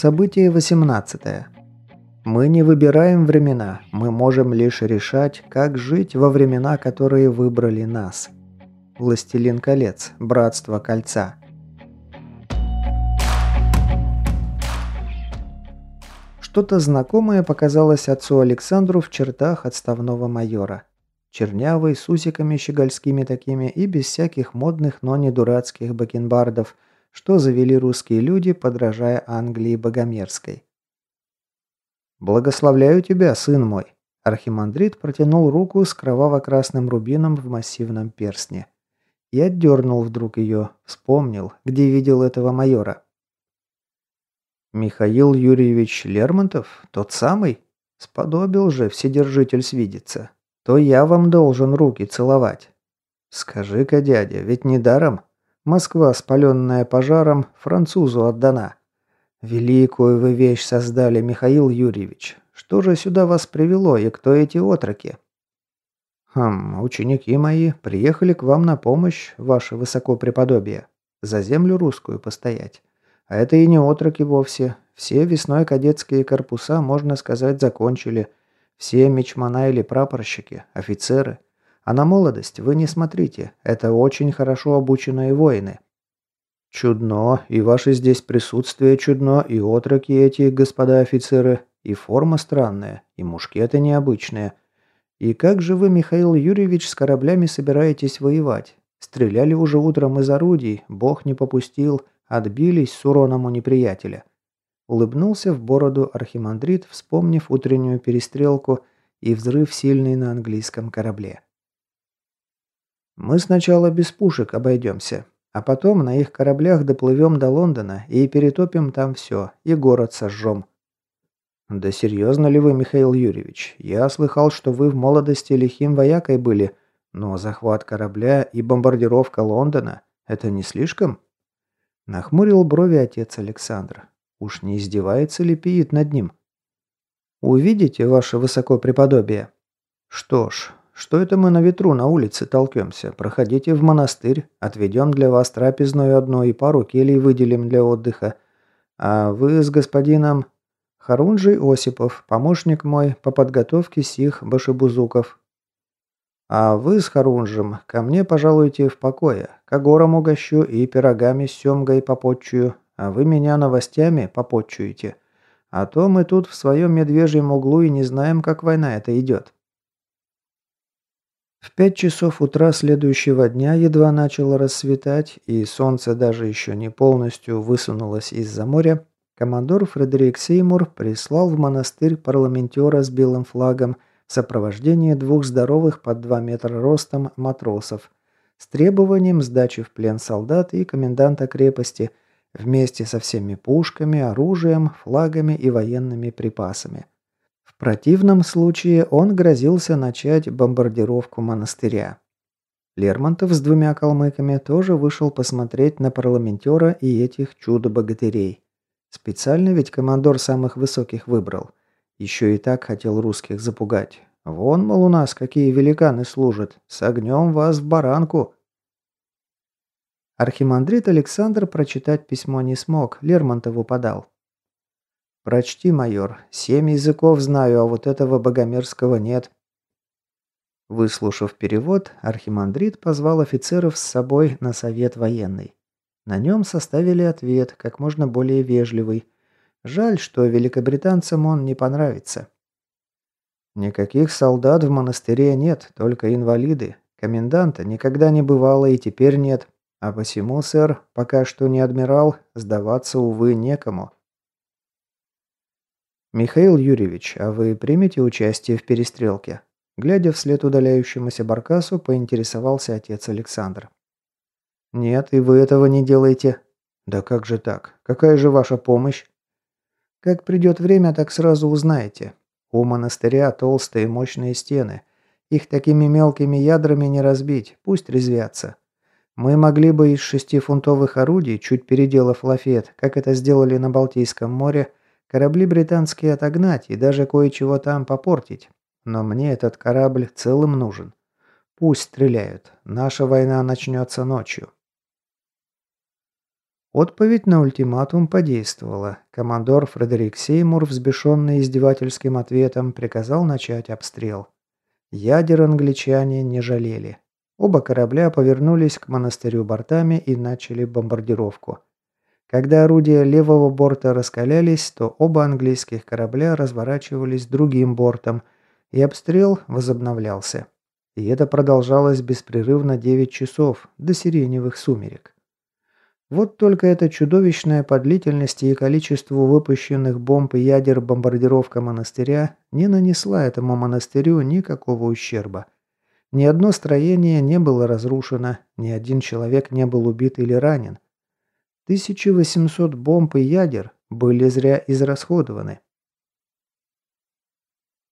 Событие 18. Мы не выбираем времена, мы можем лишь решать, как жить во времена, которые выбрали нас. Властелин колец, Братство кольца. Что-то знакомое показалось отцу Александру в чертах отставного майора. Чернявый, с усиками щегольскими такими и без всяких модных, но не дурацких бакенбардов – что завели русские люди, подражая Англии Богомерской. «Благословляю тебя, сын мой!» Архимандрит протянул руку с кроваво-красным рубином в массивном перстне. И отдернул вдруг ее, вспомнил, где видел этого майора. «Михаил Юрьевич Лермонтов? Тот самый? Сподобил же Вседержитель свидеться. То я вам должен руки целовать. Скажи-ка, дядя, ведь недаром Москва, спаленная пожаром, французу отдана. Великую вы вещь создали, Михаил Юрьевич. Что же сюда вас привело и кто эти отроки? Хм, ученики мои приехали к вам на помощь, ваше высокопреподобие. За землю русскую постоять. А это и не отроки вовсе. Все весной кадетские корпуса, можно сказать, закончили. Все мечмана или прапорщики, офицеры – а на молодость вы не смотрите, это очень хорошо обученные воины. Чудно, и ваше здесь присутствие чудно, и отроки эти, господа офицеры, и форма странная, и мушкеты необычные. И как же вы, Михаил Юрьевич, с кораблями собираетесь воевать? Стреляли уже утром из орудий, бог не попустил, отбились с уроном у неприятеля. Улыбнулся в бороду архимандрит, вспомнив утреннюю перестрелку и взрыв сильный на английском корабле. Мы сначала без пушек обойдемся, а потом на их кораблях доплывем до Лондона и перетопим там все, и город сожжем. Да серьезно ли вы, Михаил Юрьевич? Я слыхал, что вы в молодости лихим воякой были, но захват корабля и бомбардировка Лондона – это не слишком? Нахмурил брови отец Александр. Уж не издевается ли пиит над ним? Увидите, ваше высокопреподобие? Что ж, что это мы на ветру на улице толкемся? Проходите в монастырь, отведем для вас трапезную одну и пару келей выделим для отдыха. А вы с господином Харунжий Осипов, помощник мой по подготовке сих башебузуков. А вы с Харунжем ко мне пожалуйте в покое, к горам угощу и пирогами с семгой попотчую, а вы меня новостями попотчуете. А то мы тут в своем медвежьем углу и не знаем, как война эта идет. В пять часов утра следующего дня едва начало рассветать, и солнце даже еще не полностью высунулось из-за моря, командор Фредерик Сеймур прислал в монастырь парламентера с белым флагом в сопровождении двух здоровых под 2 метра ростом матросов с требованием сдачи в плен солдат и коменданта крепости вместе со всеми пушками, оружием, флагами и военными припасами – в противном случае он грозился начать бомбардировку монастыря. Лермонтов с двумя калмыками тоже вышел посмотреть на парламентера и этих чудо-богатырей. Специально ведь командор самых высоких выбрал. Еще и так хотел русских запугать. Вон, мол, у нас какие великаны служат. С огнем вас в баранку. Архимандрит Александр прочитать письмо не смог, Лермонтову подал. «Прочти, майор. Семь языков знаю, а вот этого богомерзкого нет». Выслушав перевод, архимандрит позвал офицеров с собой на совет военный. На нем составили ответ, как можно более вежливый. Жаль, что великобританцам он не понравится. Никаких солдат в монастыре нет, только инвалиды. Коменданта никогда не бывало и теперь нет. А посему, сэр, пока что не адмирал, сдаваться, увы, некому. «Михаил Юрьевич, а вы примете участие в перестрелке?» Глядя вслед удаляющемуся баркасу, поинтересовался отец Александр. «Нет, и вы этого не делаете». «Да как же так? Какая же ваша помощь?» «Как придет время, так сразу узнаете. У монастыря толстые мощные стены. Их такими мелкими ядрами не разбить, пусть резвятся. Мы могли бы из шестифунтовых орудий, чуть переделав лафет, как это сделали на Балтийском море, Корабли британские отогнать и даже кое-чего там попортить. Но мне этот корабль целым нужен. Пусть стреляют. Наша война начнется ночью. Отповедь на ультиматум подействовала. Командор Фредерик Сеймур, взбешенный издевательским ответом, приказал начать обстрел. Ядер англичане не жалели. Оба корабля повернулись к монастырю бортами и начали бомбардировку. Когда орудия левого борта раскалялись, то оба английских корабля разворачивались другим бортом, и обстрел возобновлялся. И это продолжалось беспрерывно 9 часов, до сиреневых сумерек. Вот только эта чудовищная по длительности и количеству выпущенных бомб и ядер бомбардировка монастыря не нанесла этому монастырю никакого ущерба. Ни одно строение не было разрушено, ни один человек не был убит или ранен. 1800 бомб и ядер были зря израсходованы.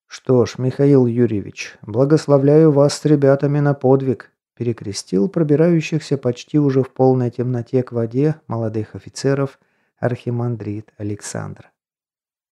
«Что ж, Михаил Юрьевич, благословляю вас с ребятами на подвиг», перекрестил пробирающихся почти уже в полной темноте к воде молодых офицеров архимандрит Александр.